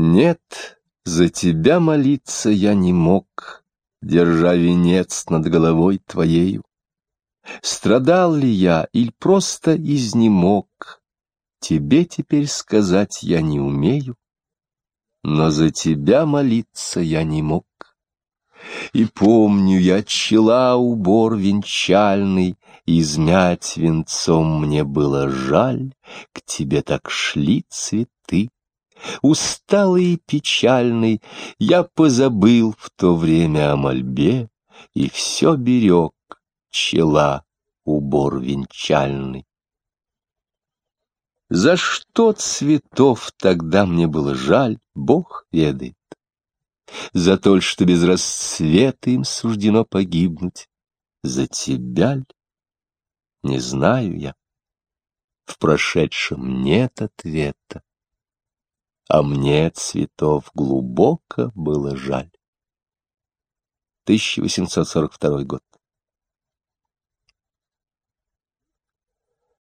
Нет, за тебя молиться я не мог, Держа венец над головой твоею. Страдал ли я или просто изнемог, Тебе теперь сказать я не умею, Но за тебя молиться я не мог. И помню я чела убор венчальный, Измять венцом мне было жаль, К тебе так шли цветы. Усталый и печальный, я позабыл в то время о мольбе И все берег чела убор венчальный. За что цветов тогда мне было жаль, Бог ведает. За то, что без рассвета им суждено погибнуть. За тебя ль? Не знаю я. В прошедшем нет ответа. А мне цветов глубоко было жаль. 1842 год.